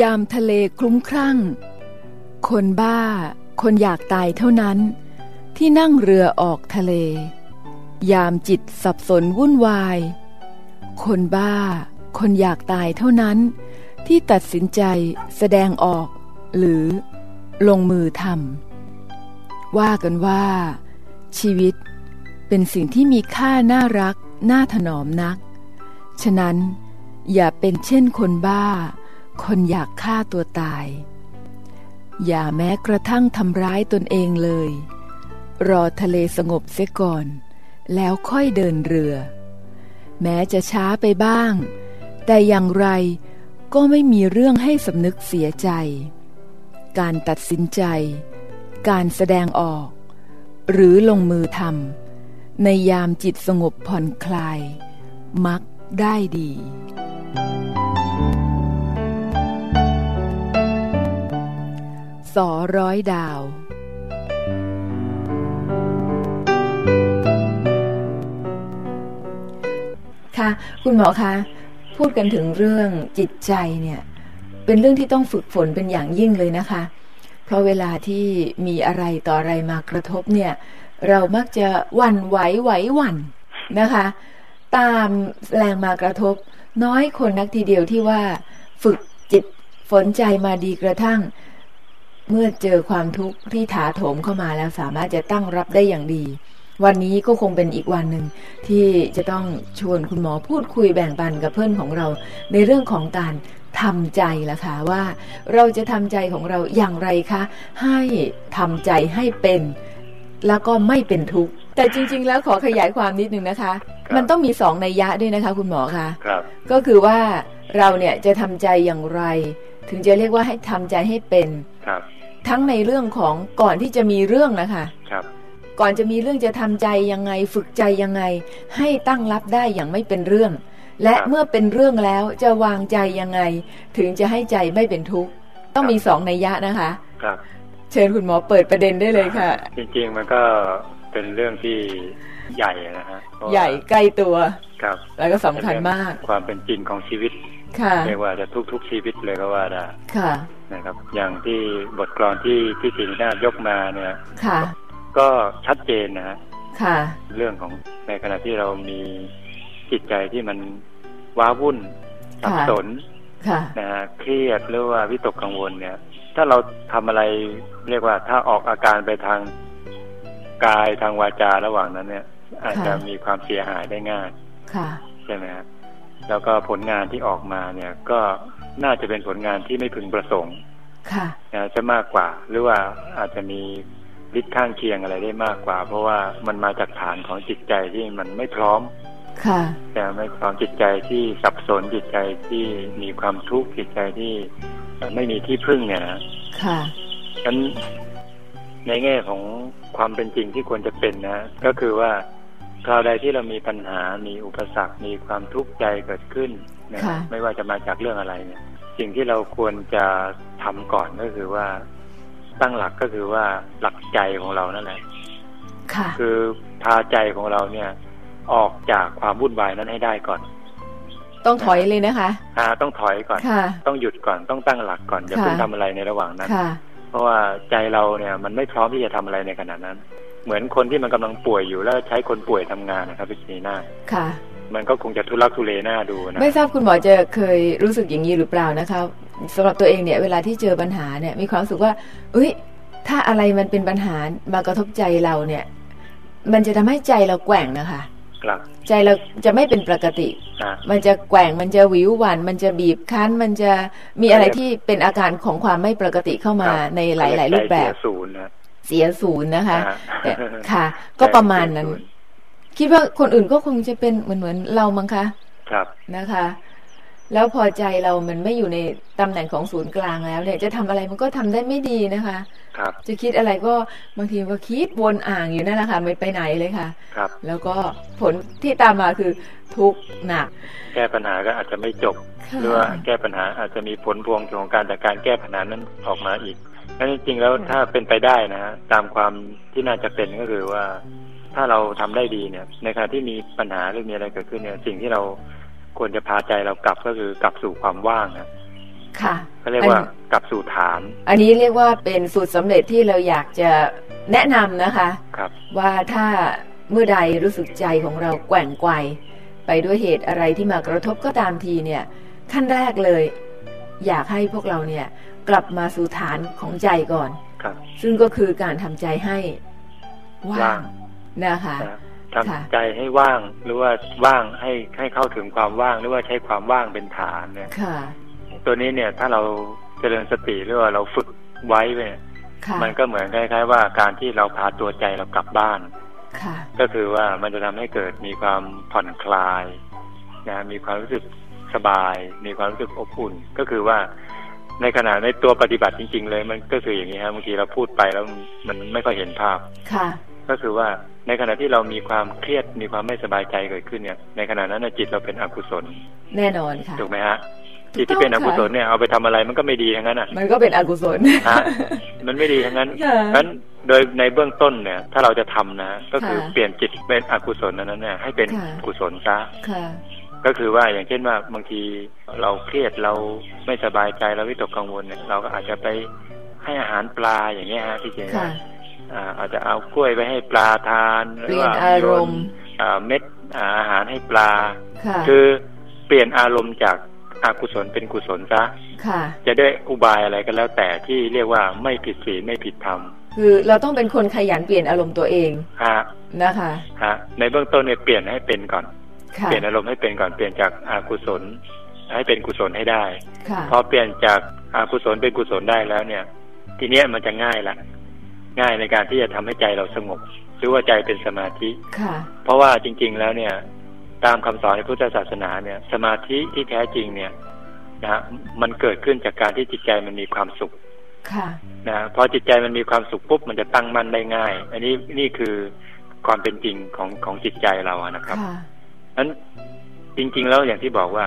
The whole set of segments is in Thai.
ยามทะเลคลุ้มคลั่ง คนบ้า คนอยากตายเท่านั้น ที่นั่งเรือออกทะเล ยามจิตสับสนวุ่นวาย คนบ้า คนอยากตายเท่านั้น ที่ตัดสินใจแสดงออก หรือลงมือทำว่ากันว่า ชีวิตเป็นสิ่งที่มีค่าน่ารัก น่าถนอมนัก ฉะนั้นอย่าเป็นเช่นคนบ้า คนอยากฆ่าตัวตาย อย่าแม้กระทั่งทำร้ายตนเองเลย รอทะเลสงบเสียก่อน แล้วค่อยเดินเรือ แม้จะช้าไปบ้าง แต่อย่างไรก็ไม่มีเรื่องให้สำนึกเสียใจ การตัดสินใจ การแสดงออก หรือลงมือทำในยามจิตสงบผ่อนคลาย มักได้ดี สอร้อยดาว ค่ะ คุณหมอคะ พูดกันถึงเรื่องจิตใจเนี่ย เป็นเรื่องที่ต้องฝึกฝนเป็นอย่างยิ่งเลยนะคะ เพราะเวลาที่มีอะไรต่ออะไรมากระทบเนี่ย เรามักจะวันไหวไหววันนะคะ ตามแรงมากระทบ น้อยคนนักทีเดียวที่ว่า ฝึกจิตฝนใจมาดีกระทั่ง เมื่อเจอความทุกข์ที่ถาโถมเข้ามาแล้วสามารถจะตั้งรับได้อย่างดี วันนี้ก็คงเป็นอีกวันหนึ่งที่จะต้องชวนคุณหมอพูดคุยแบ่งปันกับเพื่อนของเรา ในเรื่องของการทำใจละค่ะว่า เราจะทำใจของเราอย่างไรคะ ให้ทำใจให้เป็น แล้วก็ไม่เป็นทุกข์แต่จริง ๆ แล้วขอขยายความนิดนึงนะคะ มันต้องมีสองนัยยะด้วยนะคะ คุณหมอคะครับ ก็คือว่าเราเนี่ยจะทำใจอย่างไร ถึงจะเรียกว่าให้ทำใจให้เป็นครับ ทั้งในเรื่องของก่อนที่จะมีเรื่องนะคะครับ ก่อนจะมีเรื่องจะทำใจยังไงฝึกใจยังไง ให้ตั้งรับได้อย่างไม่เป็นเรื่อง และครับเมื่อเป็นเรื่องแล้วจะวางใจยังไง ถึงจะให้ใจไม่เป็นทุกข์ต้องมีสองนัยยะนะคะครับเชิญคุณหมอเปิดประเด็นได้เลยค่ะ จริงๆมันก็เป็นเรื่องที่ใหญ่นะฮะเพราะว่าใหญ่ใกล้ตัวครับ แล้วก็สำคัญมากความเป็นจริงของชีวิตค่ะ เรียกว่าจะทุกๆชีวิตเลยก็ว่าได้ค่ะนะครับ อย่างที่บทกลอนที่ที่ศิรินาถยกมาเนี่ยค่ะ ก็ชัดเจนนะฮะค่ะ เรื่องของในขณะที่เรามีจิตใจที่มันว้าวุ่นสับสนค่ะนะฮะเครียดหรือว่าวิตกกังวลเนี่ย ถ้าเราทำอะไรเรียกว่าถ้าออกอาการไปทางกายทางวาจาระหว่างนั้นเนี่ย อาจจะค่ะมีความเสียหายได้ง่ายค่ะใช่ไหมฮะ แล้วก็ผลงานที่ออกมาเนี่ยก็น่าจะเป็นผลงานที่ไม่พึงประสงค์ ค่ะนะจะมากกว่า หรือว่าอาจจะมีฤทธิ์ข้างเคียงอะไรได้มากกว่า เพราะว่ามันมาจากฐานของจิตใจที่มันไม่พร้อม ค่ะแต่ไม่พร้อมจิตใจที่สับสนจิตใจที่มีความทุกข์จิตใจที่ไม่มีที่พึ่งเนี่ยนะค่ะฉะนั้นในแง่ของความเป็นจริงที่ควรจะเป็นนะ ก็คือว่า คราวใดที่เรามีปัญหา มีอุปสรรค มีความทุกข์ใจเกิดขึ้นนะค่ะไม่ว่าจะมาจากเรื่องอะไรเนี่ย สิ่งที่เราควรจะทำก่อนก็คือว่า ตั้งหลักก็คือว่าหลักใจของเรานั่นแหละค่ะคือพาใจของเราเนี่ย ออกจากความวุ่นวายนั้นให้ได้ก่อน ต้องถอยเลยนะคะอ่าต้องถอยก่อนค่ะต้องหยุดก่อน ต้องตั้งหลักก่อนอย่าค่ะเพิ่งทำอะไรในระหว่างนั้นค่ะเพราะว่าใจเราเนี่ย มันไม่พร้อมที่จะทำอะไรในขณะนั้น เหมือนคนที่มันกำลังป่วยอยู่แล้วใช้คนป่วยทำงานนะครับพี่ชีน่าค่ะ มันก็คงจะทุลักทุเลหน้าดูนะไม่ทราบคุณหมอจะเคยรู้สึกอย่างนี้หรือเปล่านะคะสำหรับตัวเองเนี่ยเวลาที่เจอปัญหาเนี่ยมีความรู้สึกว่าเอ้ย ถ้าอะไรมันเป็นปัญหามากระทบใจเราเนี่ย มันจะทำให้ใจเราแกว่งนะคะครับใจเราจะไม่เป็นปกติอ่ามันจะแกว่ง มันจะหวิวหวัน มันจะบีบคั้น มันจะมีอะไรที่เป็นอาการของความไม่ปกติเข้ามาในหลาย ๆ รูปแบบใจเสียศูนย์นะ เสียศูนย์นะคะอ่าแต่ค่ะ ก็ประมาณนั้นใจเสียศูย์คิดว่าคนอื่นก็คงจะเป็นเหมือนเหมือนเรามั้งคะ ครับนะคะ แล้วพอใจเรามันไม่อยู่ในตำแหน่งของศูนย์กลางแล้ว เนี่ย จะทำอะไรมันก็ทำได้ไม่ดีนะคะ ครับ จะคิดอะไรก็บางทีก็คิดวนอ่างอยู่นั่นแหละค่ะไม่ไปไหนเลยค่ะ ครับ แล้วก็ผลที่ตามมาคือทุกข์หนัก แก้ปัญหาก็อาจจะไม่จบค่ะหรือว่าแก้ปัญหาอาจจะมีผลพวงของการจากการแก้ปัญหานั้นออกมาอีก นั่นจริงๆแล้วถ้าเป็นไปได้นะฮะตามความที่น่าจะเป็นก็คือว่า ถ้าเราทำได้ดีเนี่ย ในขณะที่มีปัญหาหรือมีอะไรเกิดขึ้นเนี่ย สิ่งที่เราควรจะพาใจเรากลับก็คือกลับสู่ความว่างนะค่ะเขาเรียกว่ากลับสู่ฐาน อันนี้เรียกว่าเป็นสูตรสำเร็จที่เราอยากจะแนะนำนะคะ ครับ ว่าถ้าเมื่อใดรู้สึกใจของเราแกว่งไกวไปด้วยเหตุอะไรที่มากระทบก็ตามทีเนี่ย ขั้นแรกเลย อยากให้พวกเราเนี่ยกลับมาสู่ฐานของใจก่อนครับ ซึ่งก็คือการทำใจให้ว่าว่างงนะคะนะค่ะทำใจให้ว่าง หรือว่าว่างให้ให้เข้าถึงความว่าง หรือว่าใช้ความว่างเป็นฐานเนี่ยค่ะ ตัวนี้เนี่ยถ้าเราเจริญสติหรือว่าเราฝึกไว้เนี่ยค่ะมันก็เหมือนคล้ายๆว่าการที่เราพาตัวใจเรากลับบ้านค่ะก็คือว่ามันจะทำให้เกิดมีความผ่อนคลายนะมีความรู้สึก สบาย มีความรู้สึกอบอุ่น ก็คือว่าในขณะในตัวปฏิบัติจริง ๆ เลย มันก็คืออย่างนี้ครับบางทีเราพูดไปแล้วมันไม่ค่อยเห็นภาพค่ะ ก็คือว่าในขณะที่เรามีความเครียดมีความไม่สบายใจเกิดขึ้นเนี่ย ในขณะนั้นนะจิตเราเป็นอกุศล แน่นอนค่ะถูกไหมฮะถูกต้องจิตที่เป็นอกุศลค่ะเนี่ยเอาไปทำอะไรมันก็ไม่ดีทั้งนั้นอะ มันก็เป็นอกุศลฮะมันไม่ดีทั้งนั้นค่ะเพราะฉะนั้นโดยในเบื้องต้นเนี่ย ถ้าเราจะทำนะ ก็คือค่ะเปลี่ยนจิตเป็นอกุศลนั้นเนี่ยให้เป็นค่ะกุศลซะค่ะ ก็คือว่าอย่างเช่นว่าบางทีเราเครียดเราไม่สบายใจเราวิตกกังวลเนี่ยเราก็อาจจะไปให้อาหารปลาอย่างเงี้ยฮะที่จริงค่ะอ่าอาจจะเอากล้วยไปให้ปลาทานหเปรือลี่ยนว่าอารมณ์อ่าเม็ดอ่าอาหารให้ปลาค่ะคือเปลี่ยนอารมณ์จากอากุศลเป็นกุศลซะค่ะจะด้วยอุบายอะไรก็แล้วแต่ที่เรียกว่าไม่ผิดศีลไม่ผิดธรรมคือเราต้องเป็นคนขยันเปลี่ยนอารมณ์ตัวเองฮะนะคะฮะในเบื้องต้นเนี่ยเปลี่ยนให้เป็นก่อนค่ะ เปลี่ยนอารมณ์ให้เป็นก่อนเปลี่ยนจากอากุศลให้เป็นกุศลให้ได้ค่ะพอเปลี่ยนจากอากุศลเป็นกุศลได้แล้วเนี่ย ทีเนี้ยมันจะง่ายละง่ายในการที่จะทำให้ใจเราสงบหรือว่าใจเป็นสมาธิค่ะ เพราะว่าจริง ๆแล้วเนี่ย ตามคำสอนในพุทธศาสนาเนี่ย สมาธิที่แท้จริงเนี่ยนะฮะมันเกิดขึ้นจากการที่จิตใจมันมีความสุข ค่ะนะฮะพอจิตใจมันมีความสุขปุ๊บมันจะตั้งมั่นได้ง่าย อันนี้นี่คือความเป็นจริงของของจิตใจเราอะนะครับค่ะ นั้นจริง ๆ แล้วอย่างที่บอกว่า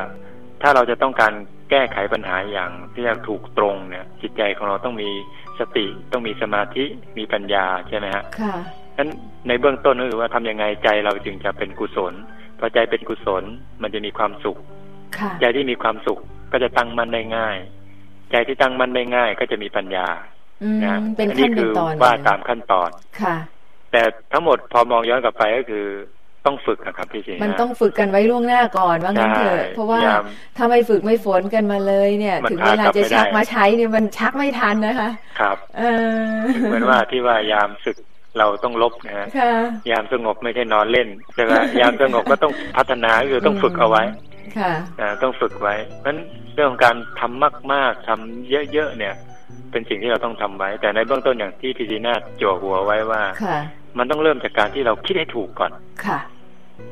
ถ้าเราจะต้องการแก้ไขปัญหาอย่างที่จะถูกตรงเนี่ย จิตใจของเราต้องมีสติต้องมีสมาธิมีปัญญาใช่ไหมฮะค่ะนั้นในเบื้องต้นก็คือว่าทำยังไงใจเราจึงจะเป็นกุศลพอใจเป็นกุศลมันจะมีความสุขค่ะใจที่มีความสุขก็จะตั้งมั่นได้ง่าย ใจที่ตั้งมั่นได้ง่าย ก็จะมีปัญญาอืมนะเป็นอัขั้นคืเป็นตอนว่าเลยตามขั้นตอนค่ะ แต่ทั้งหมดพอมองย้อนกลับไปก็คือ ต้องฝึกอะครับพี่สิงห์มันนะต้องฝึกกันไว้ล่วงหน้าก่อนว่างั้นเถอะใช่เพราะว่าอย่าถ้าไม่ฝึกไม่ฝนกันมาเลยเนี่ยมันถึงเวลาพากลับจะไม่ได้ชักมาใช้เนี่ยมันชักไม่ทันนะคะ ครับ เออเหมือนว่าที่ว่ายามศึกเราต้องลบนะฮะค่ะยามสงบไม่ใช่นอนเล่นใช่ไหมยามสงบก็ต้องพัฒนาคือต้องฝึกเอาไว้ ค่ะอ่าต้องฝึกไว้เพราะฉะนั้นเรื่องของการทำมาก ๆทำเยอะๆเนี่ย เป็นสิ่งที่เราต้องทำไว้ แต่ในเบื้องต้นอย่างที่พี่ดีนาจั่วหัวไว้ว่าค่ะ มันต้องเริ่มจากการที่เราคิดให้ถูกก่อนค่ะ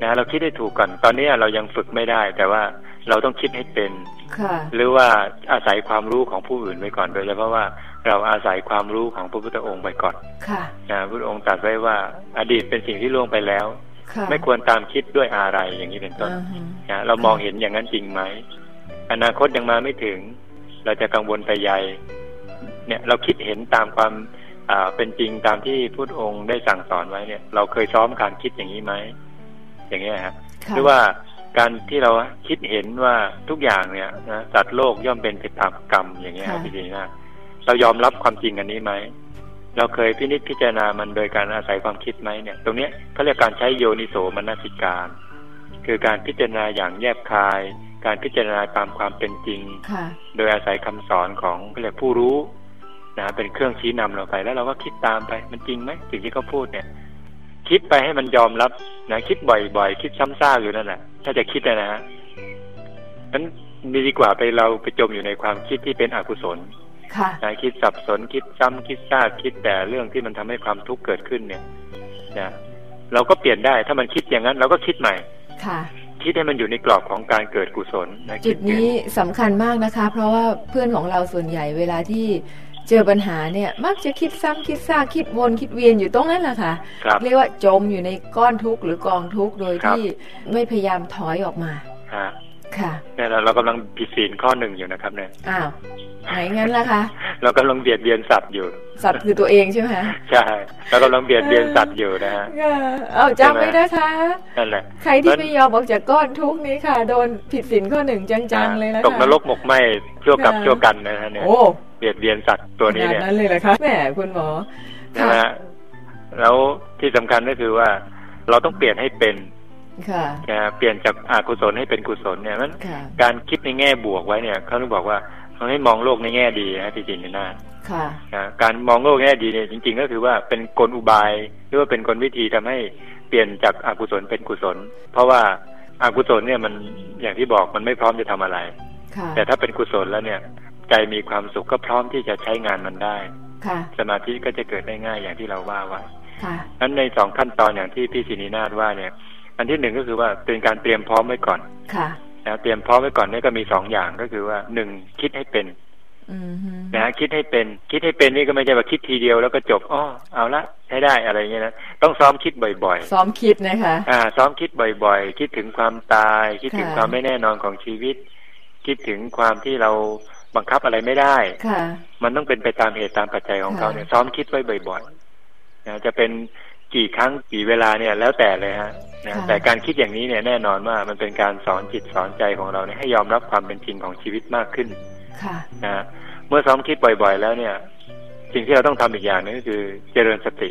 นะเราคิดให้ถูกก่อน ตอนนี้เรายังฝึกไม่ได้ แต่ว่าเราต้องคิดให้เป็นค่ะหรือว่าอาศัยความรู้ของผู้อื่นไว้ก่อนโดยเฉพาะว่าเราอาศัยความรู้ของพระพุทธองค์ไปก่อนค่ะนะพระพุทธองค์ตรัสไว้ว่า อดีตเป็นสิ่งที่ล่วงไปแล้วค่ะไม่ควรตามคิดด้วยอะไรอย่างนี้เป็นต้นอ่าฮะนะเรามองเห็นอย่างนั้นจริงไหมอนาคตยังมาไม่ถึง เราจะกังวลไปใหญ่เนี่ยเราคิดเห็นตามความอ่า เป็นจริงตามที่พุทธองค์ได้สั่งสอนไว้เนี่ย เราเคยซ้อมการคิดอย่างนี้ไหมอย่างเงี้ยฮะค่ะหรือว่าการที่เราคิดเห็นว่าทุกอย่างเนี่ยนะสัตว์โลกย่อมเป็นไปตามกรรมอย่างเงี้ยครับพี่ดีนะเรายอมรับความจริงอันนี้ไหมเราเคยพินิจพิจารณามันโดยการอาศัยความคิดไหมเนี่ย ตรงเนี้ยเขาเรียกการใช้โยนิโสมนสิการ คือการพิจารณาอย่างแยบคาย การพิจารณาตามความเป็นจริงค่ะโดยอาศัยคำสอนของเขาเรียกผู้รู้ นะเป็นเครื่องชี้นำเราไป แล้วเราก็คิดตามไป มันจริงไหมสิ่งที่เขาพูดเนี่ย คิดไปให้มันยอมรับนะคิดบ่อยๆ คิดซ้ำซากอยู่นั่นแหละถ้าจะคิดนะนะฮะนั้นดีกว่าไปเราไปจมอยู่ในความคิดที่เป็นอกุศลค่ะนะคิดสับสนคิดซ้ำคิดซากคิดแต่เรื่องที่มันทำให้ความทุกข์เกิดขึ้นเนี่ยนะเราก็เปลี่ยนได้ถ้ามันคิดอย่างนั้น เราก็คิดใหม่ ค่ะคิดให้มันอยู่ในกรอบของการเกิดกุศลนะจุคิดเปลี่ยนี้สำคัญมากนะคะ เพราะว่าเพื่อนของเราส่วนใหญ่เวลาที่ เจอปัญหาเนี่ยมักจะคิดซ้ำคิดซากคิดวนคิดเวียนอยู่ตรงนั้นแหละค่ะครับเรียกว่าจมอยู่ในก้อนทุกข์หรือกองทุกข์โดยครับที่ไม่พยายามถอยออกมาฮะค่ะเนี่ยเราเรากำลังผิดศีลข้อหนึ่งอยู่นะครับเนี่ยอ้าว ไหนงั้นล่ะคะเรากำลังเบียดเบียนสัตว์อยู่ สัตว์คือตัวเองใช่ไหมคะใช่เรากำลังเบียดเบียนสัตว์อยู่นะฮะค่ะเอาจำไว้นะคะนั่นแหละใครที่ไม่ยอมออกจากก้อนทุกข์นี้ค่ะ โดนผิดศีลข้อหนึ่งจังๆเลยนะคะตกนรกหมกไหมชั่วกับค่ะชั่วกันนะฮะเนี่ยโอ้เบียดเบียนสัตว์ตัวนี้ขนาดเนี่ยนั้นเลยเหรอคะแหมคุณหมอใช่ไหมฮะแล้วที่สำคัญก็คือว่า เราต้องเปลี่ยนให้เป็นค่ะนะเปลี่ยนจากอกุศลให้เป็นกุศลเนี่ยมันค่ะการคิดในแง่บวกไว้เนี่ยเขาต้องบอกว่า เราให้มองโลกในแง่ดีนะพี่จินนาค่ะนะการมองโลกในแง่ดีเนี่ยจริง ๆ ก็คือว่าเป็นกลอุบาย หรือว่าเป็นกลวิธีทำให้เปลี่ยนจากอากุศลเป็นกุศล เพราะว่าอากุศลเนี่ยมันอย่างที่บอกมันไม่พร้อมจะทำอะไรค่ะแต่ถ้าเป็นกุศลแล้วเนี่ย ใจมีความสุขก็พร้อมที่จะใช้งานมันได้ค่ะสมาธิก็จะเกิดได้ง่ายอย่างที่เราว่าไว้ค่ะนั้นในสองขั้นตอนอย่างที่พี่ศินีนาฏว่าเนี่ย อันที่หนึ่งก็คือว่าเป็นการเตรียมพร้อมไว้ก่อนค่ะ นะเตรียมพร้อมไว้ก่อนเนี่ยก็มีสองอย่างก็คือว่าหนึ่งคิดให้เป็นอืมฮึนะฮะคิดให้เป็น คิดให้เป็นนี่ก็ไม่ใช่ว่าคิดทีเดียวแล้วก็จบอ๋อเอาละใช้ได้อะไรเงี้ยนะต้องซ้อมคิดบ่อยซ้อมคิดนะคะๆอ่า ซ้อมคิดบ่อยๆ คิดถึงความตาย คิดถึงค่ะความไม่แน่นอนของชีวิต คิดถึงความที่เราบังคับอะไรไม่ได้ค่ะมันต้องเป็นไปตามเหตุตามปัจจัยของค่ะเขาเนี่ยซ้อมคิดไว้บ่อยๆนะจะเป็น กี่ครั้งกี่เวลาเนี่ยแล้วแต่เลยฮะนะแต่การคิดอย่างนี้เนี่ยแน่นอนว่ามันเป็นการสอนจิตสอนใจของเราเนี่ยให้ยอมรับความเป็นจริงของชีวิตมากขึ้นค่ะนะเมื่อซ้อมคิดบ่อย ๆ แล้วเนี่ย สิ่งที่เราต้องทำอีกอย่างหนึงก็คือเจริญสติ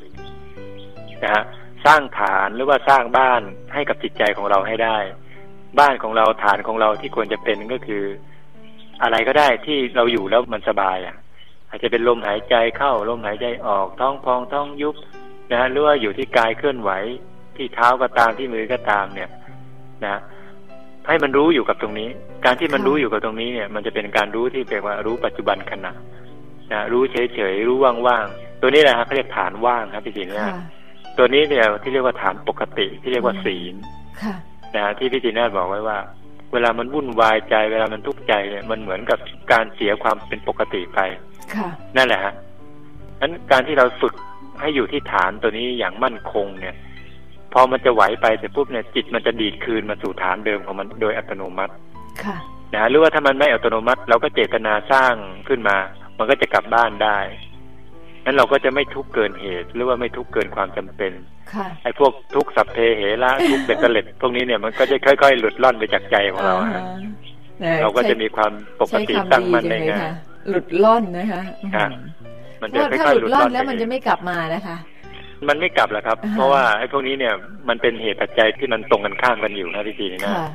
นะฮะสร้างฐานหรือว่าสร้างบ้านให้กับจิตใจของเราให้ได้ บ้านของเราฐานของเราที่ควรจะเป็นก็คือ อะไรก็ได้ที่เราอยู่แล้วมันสบายอะ อาจจะเป็นลมหายใจเข้าลมหายใจออกท้องพองท้องยุบ นะหรือว่าอยู่ที่กายเคลื่อนไหวที่เท้าก็ตามที่มือก็ตามเนี่ยนะให้มันรู้อยู่กับตรงนี้ การที่มันค่ะรู้อยู่กับตรงนี้เนี่ย มันจะเป็นการรู้ที่เรียกว่ารู้ปัจจุบันขณะนะรู้เฉยๆรู้ว่างๆตัวนี้แหละครับเขาเรียกฐานว่างครับพี่ศิลป์ค่ะนะตัวนี้เนี่ยที่เรียกว่าฐานปกติ ที่เรียกว่าศีลค่ะนะฮะที่พี่จีน่าบอกไว้ว่า เวลามันวุ่นวายใจ เวลามันทุกข์ใจเนี่ยมันเหมือนกับการเสียความเป็นปกติไปค่ะนั่นแหละฮะนั้นการที่เราฝึก ให้อยู่ที่ฐานตัวนี้อย่างมั่นคงเนี่ย พอมันจะไหวไปเสร็จปุ๊บเนี่ยจิตมันจะดีดคืนมาสู่ฐานเดิมของมันโดยอัตโนมัติ ค่ะนะฮะหรือว่าถ้ามันไม่อัตโนมัติ เราก็เจตนาสร้างขึ้นมา มันก็จะกลับบ้านได้นั้นเราก็จะไม่ทุกข์เกินเหตุ หรือว่าไม่ทุกข์เกินความจำเป็นค่ะไอ้พวกทุกข์สัพเพเหระทุกข์เบ็ดเตล็ดพวกนี้เนี่ยมันก็จะค่อย ๆ หลุดล่อนไปจากใจของเราอ่าฮะฮะนะเราก็จะมีความปกใช้ติคำตั้งดีมั่นจังในเลยงานค่ะหลุดล่อนนะคะอื มครับมันเพจะราะค่ถ้าอยหๆลุหดลุดล่อล่อนนแล้วไปมันจะไม่กลับมานะคะ มันไม่กลับหรอกครับ อ่าฮะ เพราะว่าไอ้พวกนี้เนี่ยมันเป็นเหตุปัจจัยที่มันตรงกันข้ามกันอยู่นะพี่จีนะค่ะ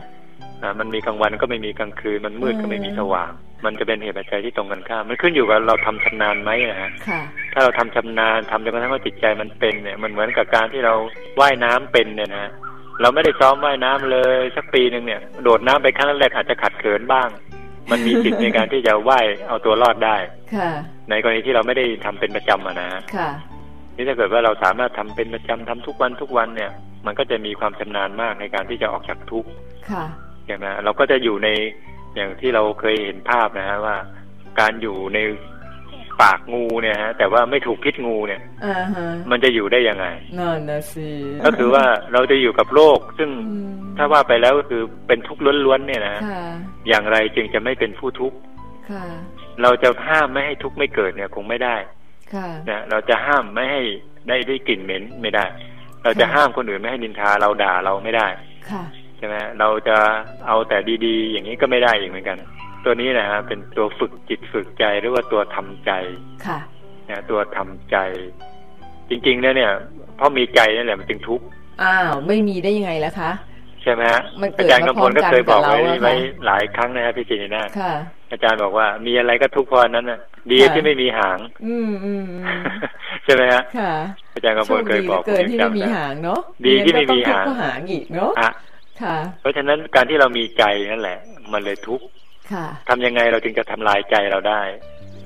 อ่ามันมีกลางวันก็ไม่มีกลางคืน มันมืดก็ไม่มีอืมสว่าง มันจะเป็นเหตุปัจจัยที่ตรงกันข้าม มันขึ้นอยู่กับเราทำชำนาญไหมนะฮะ ค่ะ ถ้าเราทำชำนาญทำจนกระทั่งว่าจิตใจมันเป็นเนี่ยมันเหมือนกับการที่เราว่ายน้ำเป็นเนี่ยนะฮะเราไม่ได้ซ้อมว่ายน้ำเลยสักปีหนึ่งเนี่ย โดดน้ำไปครั้งแรกอาจจะขัดเขินบ้าง มันมีสิทธิ์ในการที่จะว่ายเอาตัวรอดได้ ค่ะ ในกรณีที่เราไม่ได้ทำเป็นประจำอะนะฮะค่ะนี่ถ้าเกิดว่าเราสามารถทำเป็นประจำทำทุกวันทุกวันเนี่ย มันก็จะมีความชำนาญมากในการที่จะออกจากทุกข์ค่ะใช่ไหมเราก็จะอยู่ในอย่างที่เราเคยเห็นภาพนะฮะว่า การอยู่ในปากงูเนี่ยฮะแต่ว่าไม่ถูกพิษงูเนี่ยอ่าฮะมันจะอยู่ได้ยังไงนั่นนะสิก็คือว่าเราจะอยู่กับโลกซึ่งอืมถ้าว่าไปแล้วก็คือเป็นทุกข์ล้วนๆเนี่ยนะค่ะอย่างไรจึงจะไม่เป็นผู้ทุกข์ค่ะ เราจะห้ามไม่ให้ทุกข์ไม่เกิดเนี่ยคงไม่ได้ค่ะนะเราจะห้ามไม่ให้ได้ได้กลิ่นเหม็นไม่ได้ เราจะค่ะห้ามคนอื่นไม่ให้นินทาเราด่าเราไม่ได้ค่ะใช่ไหมเราจะเอาแต่ดีๆ อย่างนี้ก็ไม่ได้อีกเหมือนกัน ตัวนี้นะฮะเป็นตัวฝึกจิตฝึกใจหรือว่าตัวทำใจค่ะนะตัวทำใจ จริงๆแล้วเนี่ยเพราะมีใจนั่นแหละมันจึงทุกข์อ้าวไม่มีได้ยังไงล่ะคะ ใช่ไหมฮะมันเกิดอาจารย์กำพลก็เคยบอกไว้มาพร้อมกันกับเราอะค่ะไว้หลายครั้งนะครับพี่จินีนาค่ะอาจารย์บอกว่ามีอะไรก็ทุกข์เพราะอันนั้นน่ะ ดีค่ะที่ไม่มีหาง อืมอืมอืมใช่ไหมฮะค่ะอาจารย์กำโชพลคเคดียเหบลืออกเกินที่ไม่มีผจำด้หางเนาะดีที่ไม่มีหางงั้นก็ต้องทุกข์ก็หางอีกเนาะอะค่ะ เพราะฉะนั้นการที่เรามีใจนั่นแหละ มันเลยทุกข์ค่ะทำยังไงเราจึงจะทำลายใจเราได้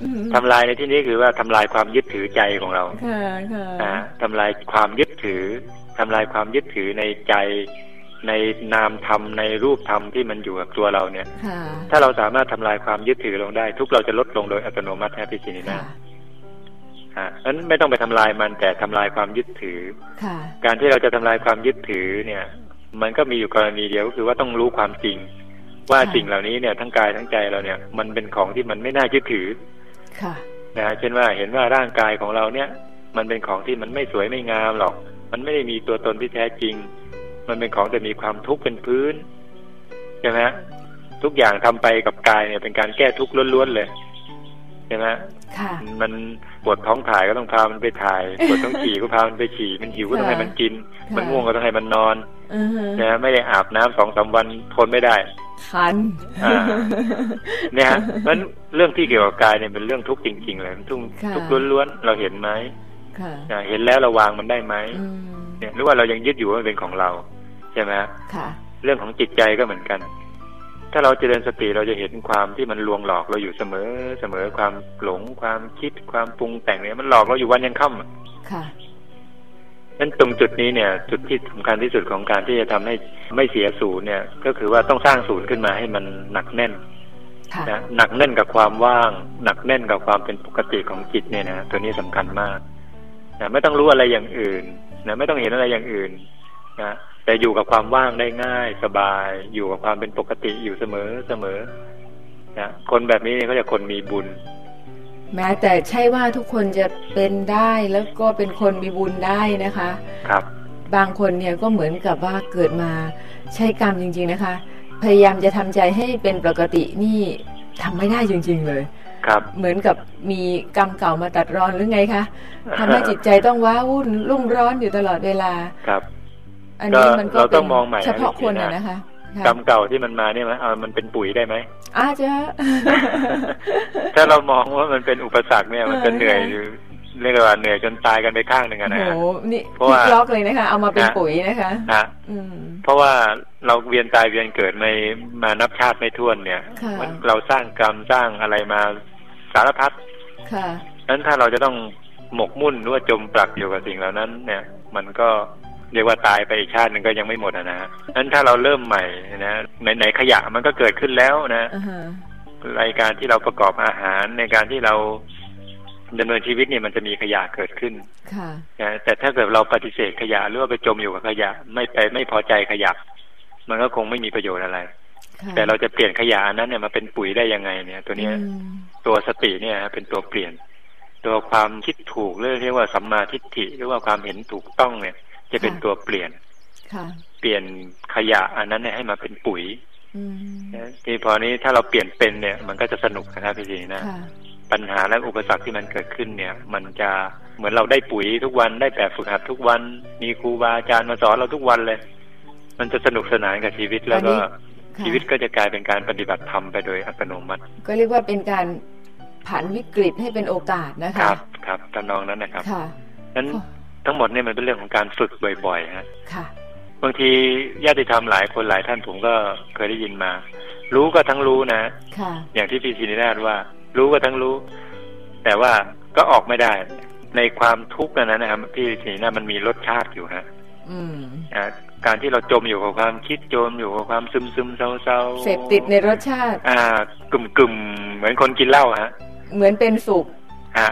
อืมทำลายในที่นี้คือว่าทำลายความยึดถือใจของเราค่ะค่ะอ่าทำลายความยึดถือทำลายความยึดถือในใจ ในนามธรรมในรูปธรรมที่มันอยู่กับตัวเราเนี่ยค่ะถ้าเราสามารถทำลายความยึดถือลงได้ ทุกข์เราจะลดลงโดยอัตโนมัติ happy สิทีนี้นีนาคะอ่านั้นไม่ต้องไปทำลายมันแต่ทำลายความยึดถือค่ะการที่เราจะทำลายความยึดถือเนี่ย มันก็มีอยู่กรณีเดียวก็คือว่าต้องรู้ความจริง ว่าสิ่งเหล่านี้เนี่ยทั้งกายทั้งใจเราเนี่ย มันเป็นของที่มันไม่น่ายึดถือค่ะนะเช่นว่าเห็นว่าร่างกายของเราเนี่ย มันเป็นของที่มันไม่สวยไม่งามหรอก มันไม่ได้มีตัวตนที่แท้จริง มันเป็นของแต่มีความทุกข์เป็นพื้นใช่ไหมทุกอย่างทำไปกับกายเนี่ยเป็นการแก้ทุกข์ล้วนๆเลยใช่ไหมค่ะมันปวดท้องถ่ายก็ต้องพามันไปถ่าย ปวดท้องฉี่ก็พามันไปฉี่ มันหิวก็ต้องให้มันกินค่ะมันง่วงก็ต้องให้มันนอนอือฮะนะไม่ได้อาบน้ำสองสามวันทนไม่ได้คันอ่าเนี่ยฮะมันเรื่องที่เกี่ยวกับกายเนี่ยเป็นเรื่องทุกข์จริง ๆ เลยทุกข์ค่ะทุกข์ล้วนๆเราเห็นไหมค่ะนะเห็นแล้วเราวางมันได้ไหมอืมเนี่ยหรือว่าเรายังยึดอยู่ว่ามันเป็นของเราใช่ไหมฮะค่ะเรื่องของจิตใจก็เหมือนกัน ถ้าเราเจริญสติเราจะเห็นความที่มันลวงหลอกเราอยู่เสมอเสมอความหลงความคิดความปรุงแต่งเนี่ยมันหลอกเราอยู่วันยังค่ำอะค่ะนั้นตรงจุดนี้เนี่ย จุดที่สำคัญที่สุดของการที่จะทำให้ไม่เสียศูนย์เนี่ย ก็คือว่าต้องสร้างศูนย์ขึ้นมาให้มันหนักแน่นค่ะนะหนักแน่นกับความว่าง หนักแน่นกับความเป็นปกติของจิตเนี่ยนะตัวนี้สำคัญมากนะไม่ต้องรู้อะไรอย่างอื่นนะไม่ต้องเห็นอะไรอย่างอื่นนะ แต่อยู่กับความว่างได้ง่ายสบาย อยู่กับความเป็นปกติอยู่เสมอเสมอนะคนแบบนี้เนี่ยเขาจะคนมีบุญ แม้แต่ใช่ว่าทุกคนจะเป็นได้แล้วก็เป็นคนมีบุญได้นะคะ ครับ บางคนเนี่ยก็เหมือนกับว่าเกิดมาใช้กรรมจริง ๆนะคะ พยายามจะทำใจให้เป็นปกตินี่ทำไม่ได้จริง ๆ เลยครับเหมือนกับมีกรรมเก่ามาตัดรอนหรือไงคะทำให้จิตใจต้องว้าวุ่นรุ่มร้อนอยู่ตลอดเวลาครับ อันนี้ก็มันก็เราเป็ต้อนงมองใหม่เฉพาะคนนะอะนะคะค่ะกรรมเก่าที่มันมาเนี่ยมันเอามันเป็นปุ๋ยได้ไหมอาจจะถ้าเรามองว่ามันเป็นอุปสรรคเนี่ยมันจะเออเหนื่อยอยู่เรียกว่าเหนื่อยจนตายกันไปข้างหนึ่งอะโอ้นะโหฮะนี่เพราะพลิว่ากล็อกเลยนะคะ เอามาเป็นนะปุ๋ยนะคะฮะอืมเพราะว่าเราเวียนตายเวียนเกิดในมานับชาติไม่ถ้วนเนี่ยค่ะมันเราสร้างกรรมสร้างอะไรมาสารพัดค่ะนั้นถ้าเราจะต้องหมกมุ่นหรือว่าจมปลักอยู่กับสิ่งเหล่านั้น เนี่ย มันก็ เรียกว่าตายไปอีกชาติหนึ่งก็ยังไม่หมดอะนะฮะนั้นถ้าเราเริ่มใหม่นะไหนๆขยะมันก็เกิดขึ้นแล้วนะอ่าฮะรายการที่เราประกอบอาหารในการที่เราดำเนินชีวิตเนี่ยมันจะมีขยะเกิดขึ้น ค่ะนะแต่ถ้าเกิดเราปฏิเสธขยะหรือว่าไปจมอยู่กับขยะ ไม่ไปไม่พอใจขยะ มันก็คงไม่มีประโยชน์อะไรค่ะแต่เราจะเปลี่ยนขยะอันนั้นเนี่ยมาเป็นปุ๋ยได้ยังไงเนี่ย ตัวเนี้ยอืมตัวสติเนี่ยฮะเป็นตัวเปลี่ยน ตัวความคิดถูกหรือเรียกว่าสัมมาทิฏฐิหรือว่าความเห็นถูกต้องเนี่ย จะเป็นตัวเปลี่ยนค่ะเปลี่ยนขยะอันนั้นเนี่ยให้มาเป็นปุ๋ยอืมนะที่พอนี้ถ้าเราเปลี่ยนเป็นเนี่ย มันก็จะสนุกนะครับพี่สีนะค่ะปัญหาและอุปสรรคที่มันเกิดขึ้นเนี่ย มันจะเหมือนเราได้ปุ๋ยทุกวันได้แบบฝึกหัดทุกวัน มีครูบาอาจารย์มาสอนเราทุกวันเลย มันจะสนุกสนานกับชีวิตแล้วก็ค่ะชีวิตก็จะกลายเป็นการปฏิบัติธรรมไปโดยอัตโนมัติ ก็เรียกว่าเป็นการผันวิกฤตให้เป็นโอกาสนะคคะรับครับทำนองนั้นนะครับค่ะนั้นค่ะ ทั้งหมดเนี่ยมันเป็นเรื่องของการฝึกบ่อยๆฮะค่ะบางทีญาติธรรมหลายคนหลายท่านผมก็เคยได้ยินมา รู้ก็ทั้งรู้นะค่ะอย่างที่พี่ศินิราชว่า รู้ก็ทั้งรู้ แต่ว่าก็ออกไม่ได้ ในความทุกข์นั้นนะครับพี่ศินิราชมันมีรสชาติอยู่ฮะ อืมอ่าการที่เราจมอยู่กับความคิดจมอยู่กับความซึมซึมเศร้าเศร้าเสพติดในรสชาติ อ่ากึ่มกึ่มๆเหมือนคนกินเหล้าฮะ เหมือนเป็นสุขฮะค่ะ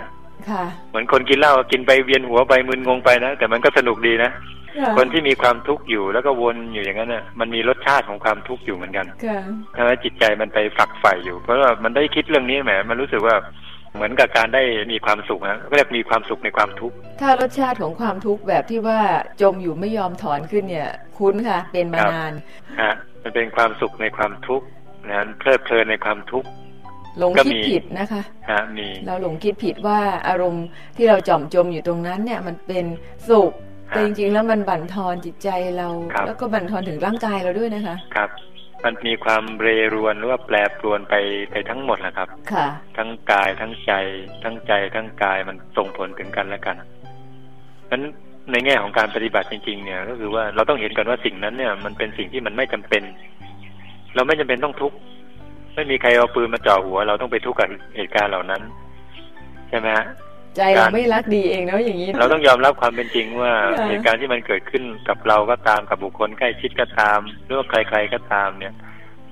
เหมือนคนกินเหล้ากินไปเวียนหัวไปมึนงงไปนะแต่มันก็สนุกดีนะค่ะคนที่มีความทุกข์อยู่แล้วก็วนอยู่อย่างนั้นน่ะมันมีรสชาติของความทุกข์อยู่เหมือนกันค่ะทำให้จิตใจมันไปฝักใฝ่อยู่ เพราะว่ามันได้คิดเรื่องนี้แหมมันรู้สึกว่าเหมือนกับการได้มีความสุขฮะก็เรียกมีความสุขในความทุกข์ถ้ารสชาติของความทุกข์แบบที่ว่าจมอยู่ไม่ยอมถอนขึ้นเนี่ย คุ้นค่ะ เป็นมาครับนานฮะมันเป็นความสุขในความทุกข์นะเพลิดเพลินในความทุกข์ หลงก็คิดมีผิดนะคะฮะมีเราหลงคิดผิดว่าอารมณ์ที่เราจอมจมอยู่ตรงนั้นเนี่ยมันเป็นสุขแต่จริงๆแล้วมันบั่นทอนจิตใจเราครับแล้วก็บั่นทอนถึงร่างกายเราด้วยนะคะครับ มันมีความเรรวนหรือว่าแปรปรวนไปไปทั้งหมดนะครับ ค่ะ ทั้งกายทั้งใจ ทั้งใจทั้งกายมันส่งผลถึงกันและกันนั้นในแง่ของการปฏิบัติจริง ๆ เนี่ย ก็คือว่าเราต้องเห็นกันว่าสิ่งนั้นเนี่ย มันเป็นสิ่งที่มันไม่จำเป็น เราไม่จำเป็นต้องทุกข์ ไม่มีใครเอาปืนมาจ่อหัว เราต้องไปทุกข์กับเหตุการณ์เหล่านั้น ใช่ไหมฮะใจเราไม่รักดีเองเนาะอย่างนี้ เราต้องยอมรับความเป็นจริงว่าค่ะเหตุการณ์ที่มันเกิดขึ้นกับเราก็ตามกับบุคคลใกล้ชิดก็ตาม หรือว่าใคร ๆก็ตามเนี่ย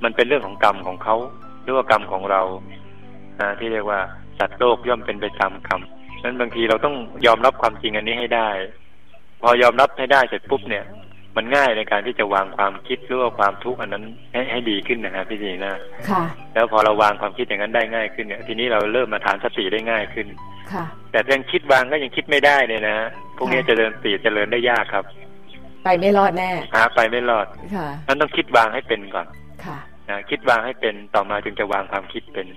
มันเป็นเรื่องของกรรมของเขาหรือว่ากรรมของเรานะที่เรียกว่าสัตว์โลกย่อมเป็นไปตามกรรมนั้นบางทีเราต้องยอมรับความจริงอันนี้ให้ได้ พอยอมรับให้ได้เสร็จปุ๊บเนี่ย มันง่ายในการที่จะวางความคิดหรือว่าความทุกข์อันนั้นให้ให้ดีขึ้นนะฮะพี่จีนะค่ะ แล้วพอเราวางความคิดอย่างนั้นได้ง่ายขึ้นเนี่ย ทีนี้เราเริ่มมาทานสติได้ง่ายขึ้น ค่ะ แต่ยังคิดวางก็ยังคิดไม่ได้เนี่ยนะพวกนี้ค่ะเจริญสติเจริญได้ยากครับ ไปไม่รอดแน่หาไปไม่รอด ค่ะมันต้องคิดวางให้เป็นก่อน ค่ะนะคิดวางให้เป็นต่อมาจึงจะวางความคิดเป็น